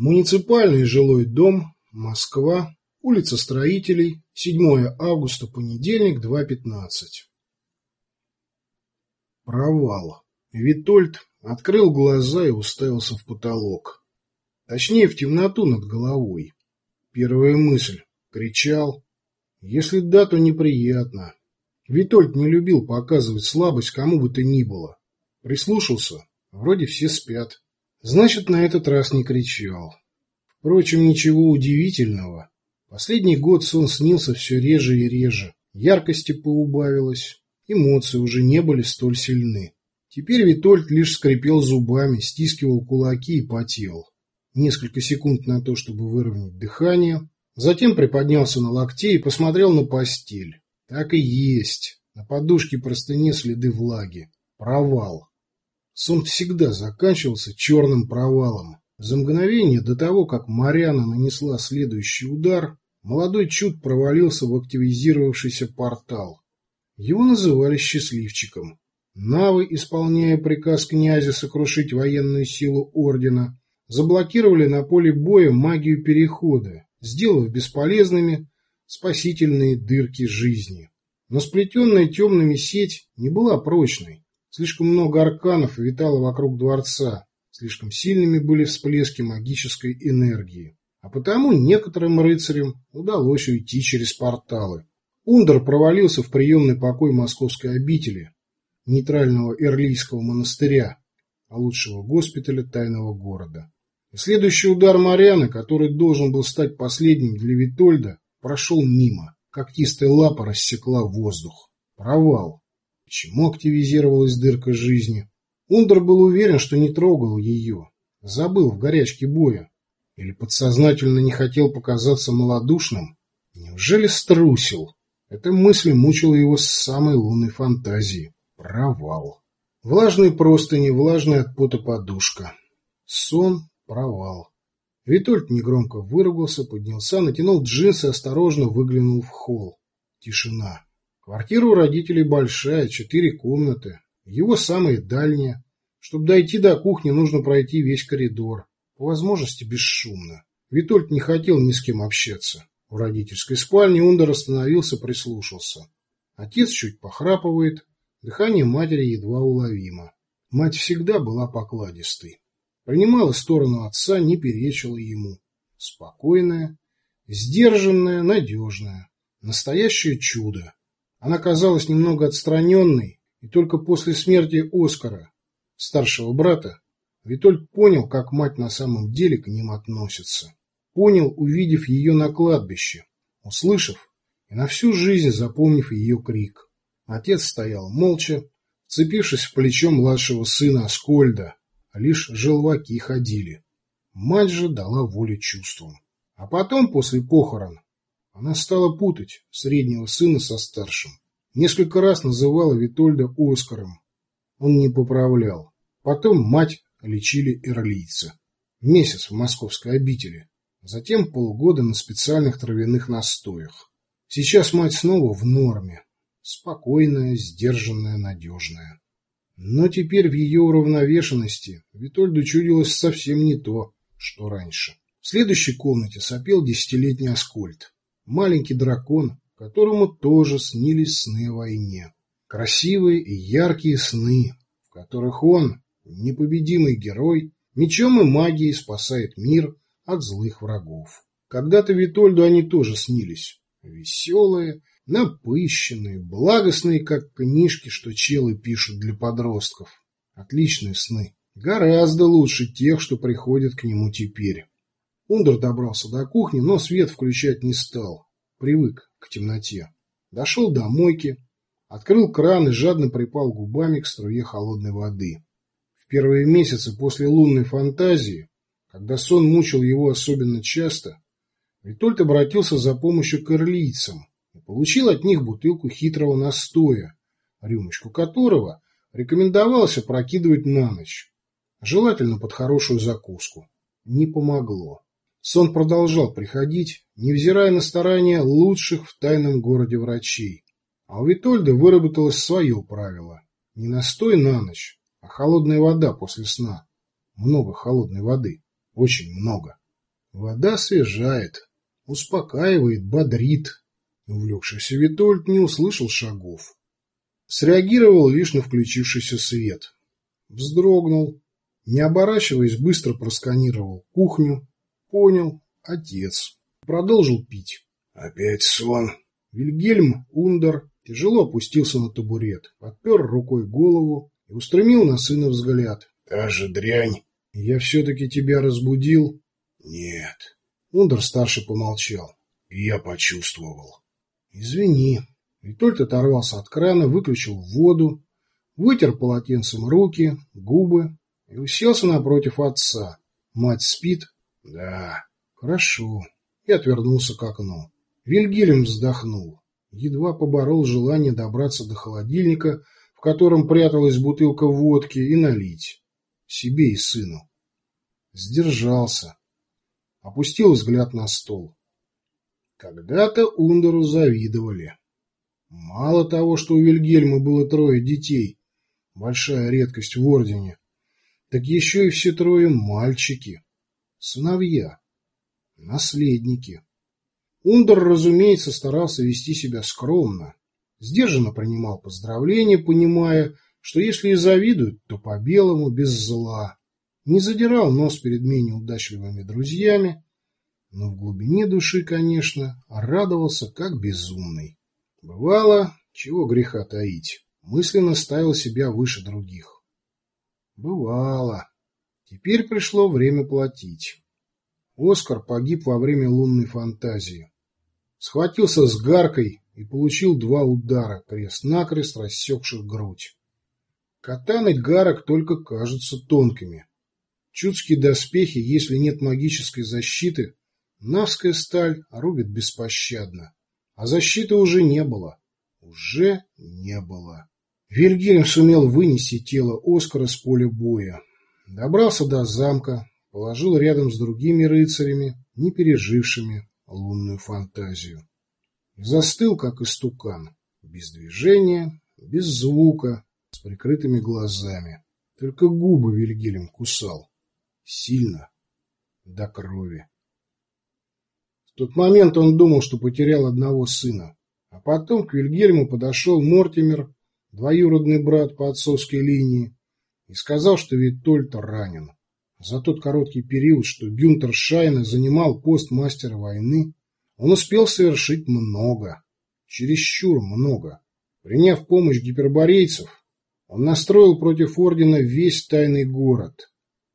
Муниципальный жилой дом, Москва, улица Строителей, 7 августа, понедельник, 2.15. Провал. Витольд открыл глаза и уставился в потолок. Точнее, в темноту над головой. Первая мысль. Кричал. Если да, то неприятно. Витольд не любил показывать слабость кому бы то ни было. Прислушался. Вроде все спят. Значит, на этот раз не кричал. Впрочем, ничего удивительного. Последний год сон снился все реже и реже. Яркости поубавилось. Эмоции уже не были столь сильны. Теперь Витольд лишь скрипел зубами, стискивал кулаки и потел. Несколько секунд на то, чтобы выровнять дыхание. Затем приподнялся на локте и посмотрел на постель. Так и есть. На подушке простыне следы влаги. Провал. Сон всегда заканчивался черным провалом. За мгновение до того, как Марьяна нанесла следующий удар, молодой чуд провалился в активизировавшийся портал. Его называли счастливчиком. Навы, исполняя приказ князя сокрушить военную силу ордена, заблокировали на поле боя магию перехода, сделав бесполезными спасительные дырки жизни. Но сплетенная темными сеть не была прочной. Слишком много арканов витало вокруг дворца, слишком сильными были всплески магической энергии. А потому некоторым рыцарям удалось уйти через порталы. Ундер провалился в приемный покой московской обители, нейтрального Эрлийского монастыря, а лучшего госпиталя тайного города. И следующий удар Марианы, который должен был стать последним для Витольда, прошел мимо. Когтистая лапа рассекла воздух. Провал. Почему активизировалась дырка жизни? Ундер был уверен, что не трогал ее. Забыл в горячке боя. Или подсознательно не хотел показаться малодушным? Неужели струсил? Эта мысль мучила его с самой лунной фантазии. Провал. Влажные простыни, влажная от пота подушка. Сон, провал. Витольд негромко выругался, поднялся, натянул джинсы, осторожно выглянул в холл. Тишина. Квартира у родителей большая, четыре комнаты. Его самые дальние. Чтобы дойти до кухни, нужно пройти весь коридор. По возможности бесшумно. Витольд не хотел ни с кем общаться. В родительской спальне Ундер остановился, прислушался. Отец чуть похрапывает. Дыхание матери едва уловимо. Мать всегда была покладистой. Принимала сторону отца, не перечила ему. Спокойная, сдержанная, надежная. Настоящее чудо. Она казалась немного отстраненной, и только после смерти Оскара, старшего брата, Витольд понял, как мать на самом деле к ним относится. Понял, увидев ее на кладбище, услышав и на всю жизнь запомнив ее крик. Отец стоял молча, вцепившись в плечо младшего сына Аскольда, а лишь желваки ходили. Мать же дала волю чувствам. А потом, после похорон, она стала путать среднего сына со старшим. Несколько раз называла Витольда Оскаром. Он не поправлял. Потом мать лечили эрлийца. Месяц в московской обители. Затем полгода на специальных травяных настоях. Сейчас мать снова в норме. Спокойная, сдержанная, надежная. Но теперь в ее уравновешенности Витольду чудилось совсем не то, что раньше. В следующей комнате сопел десятилетний Аскольд. Маленький дракон, которому тоже снились сны о войне. Красивые и яркие сны, в которых он, непобедимый герой, мечом и магией спасает мир от злых врагов. Когда-то Витольду они тоже снились. Веселые, напыщенные, благостные, как книжки, что челы пишут для подростков. Отличные сны. Гораздо лучше тех, что приходят к нему теперь. Ундер добрался до кухни, но свет включать не стал. Привык к темноте. Дошел до мойки, открыл кран и жадно припал губами к струе холодной воды. В первые месяцы после лунной фантазии, когда сон мучил его особенно часто, Витольд обратился за помощью к ирлийцам и получил от них бутылку хитрого настоя, рюмочку которого рекомендовалось опрокидывать на ночь, желательно под хорошую закуску. Не помогло. Сон продолжал приходить, невзирая на старания лучших в тайном городе врачей. А у Витольда выработалось свое правило. Не настой на ночь, а холодная вода после сна. Много холодной воды. Очень много. Вода освежает, успокаивает, бодрит. Увлекшийся Витольд не услышал шагов. Среагировал лишь на включившийся свет. Вздрогнул. Не оборачиваясь, быстро просканировал кухню. Понял. Отец. Продолжил пить. Опять сон. Вильгельм Ундер тяжело опустился на табурет, подпер рукой голову и устремил на сына взгляд. «Та же дрянь!» «Я все-таки тебя разбудил?» «Нет». Ундер-старший помолчал. «Я почувствовал». «Извини». Витольд оторвался от крана, выключил воду, вытер полотенцем руки, губы и уселся напротив отца. «Мать спит?» «Да». «Хорошо». И отвернулся к окну. Вильгельм вздохнул. Едва поборол желание добраться до холодильника, в котором пряталась бутылка водки, и налить. Себе и сыну. Сдержался. Опустил взгляд на стол. Когда-то Ундеру завидовали. Мало того, что у Вильгельма было трое детей, большая редкость в Ордене, так еще и все трое мальчики, сыновья, наследники. Ундер, разумеется, старался вести себя скромно, сдержанно принимал поздравления, понимая, что если и завидуют, то по-белому, без зла, не задирал нос перед менее удачливыми друзьями, но в глубине души, конечно, радовался как безумный. Бывало, чего греха таить, мысленно ставил себя выше других. Бывало. Теперь пришло время платить. Оскар погиб во время лунной фантазии. Схватился с гаркой и получил два удара, крест-накрест рассекших грудь. Катаны гарок только кажутся тонкими. Чудские доспехи, если нет магической защиты, Навская сталь рубит беспощадно. А защиты уже не было. Уже не было. Вильгельм сумел вынести тело Оскара с поля боя. Добрался до замка, положил рядом с другими рыцарями, не пережившими лунную фантазию. застыл, как истукан, без движения, без звука, с прикрытыми глазами. Только губы Вильгельм кусал. Сильно. До крови тот момент он думал, что потерял одного сына. А потом к Вильгельму подошел Мортимер, двоюродный брат по отцовской линии, и сказал, что Витольд ранен. За тот короткий период, что Гюнтер Шайна занимал пост мастера войны, он успел совершить много, чересчур много. Приняв помощь гиперборейцев, он настроил против ордена весь тайный город,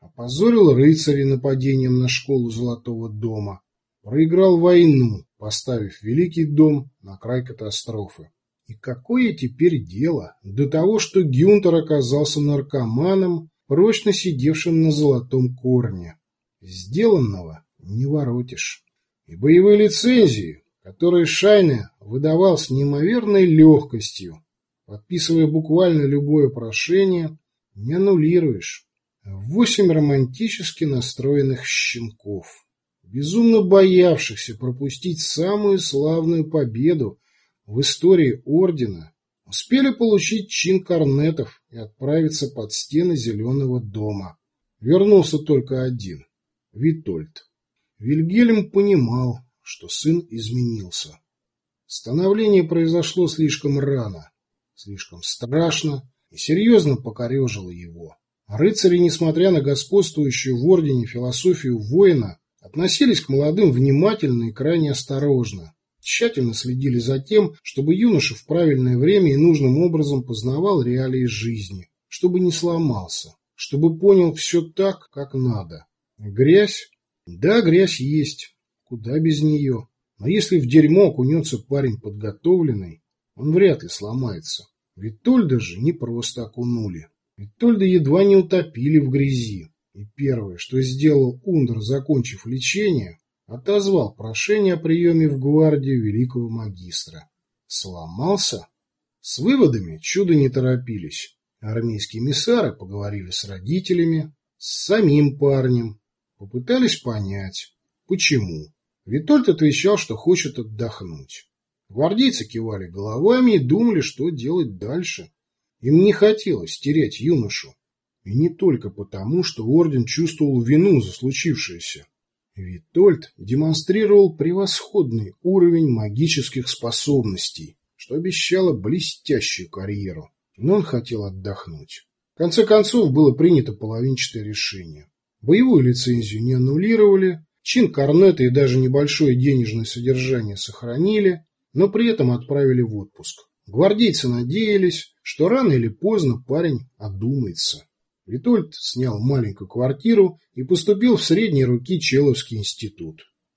опозорил рыцарей нападением на школу Золотого дома, Проиграл войну, поставив Великий дом на край катастрофы. И какое теперь дело до того, что Гюнтер оказался наркоманом, прочно сидевшим на золотом корне? Сделанного не воротишь. И боевые лицензии, которые Шайне выдавал с неимоверной легкостью, подписывая буквально любое прошение, не аннулируешь. Восемь романтически настроенных щенков безумно боявшихся пропустить самую славную победу в истории Ордена, успели получить чин корнетов и отправиться под стены Зеленого дома. Вернулся только один – Витольд. Вильгельм понимал, что сын изменился. Становление произошло слишком рано, слишком страшно и серьезно покорежило его. Рыцари, несмотря на господствующую в Ордене философию воина, Относились к молодым внимательно и крайне осторожно. Тщательно следили за тем, чтобы юноша в правильное время и нужным образом познавал реалии жизни, чтобы не сломался, чтобы понял все так, как надо. Грязь? Да, грязь есть. Куда без нее? Но если в дерьмо окунется парень подготовленный, он вряд ли сломается. Ведь Тольда же не просто окунули. Ведь Тольда едва не утопили в грязи. И первое, что сделал Ундер, закончив лечение, отозвал прошение о приеме в гвардию великого магистра. Сломался? С выводами чудо не торопились. Армейские миссары поговорили с родителями, с самим парнем, попытались понять, почему. Витольд отвечал, что хочет отдохнуть. Гвардейцы кивали головами и думали, что делать дальше. Им не хотелось терять юношу. И не только потому, что орден чувствовал вину за случившееся. Витольд демонстрировал превосходный уровень магических способностей, что обещало блестящую карьеру, но он хотел отдохнуть. В конце концов было принято половинчатое решение. Боевую лицензию не аннулировали, чин корнета и даже небольшое денежное содержание сохранили, но при этом отправили в отпуск. Гвардейцы надеялись, что рано или поздно парень одумается. Витольд снял маленькую квартиру и поступил в средней руки Человский институт.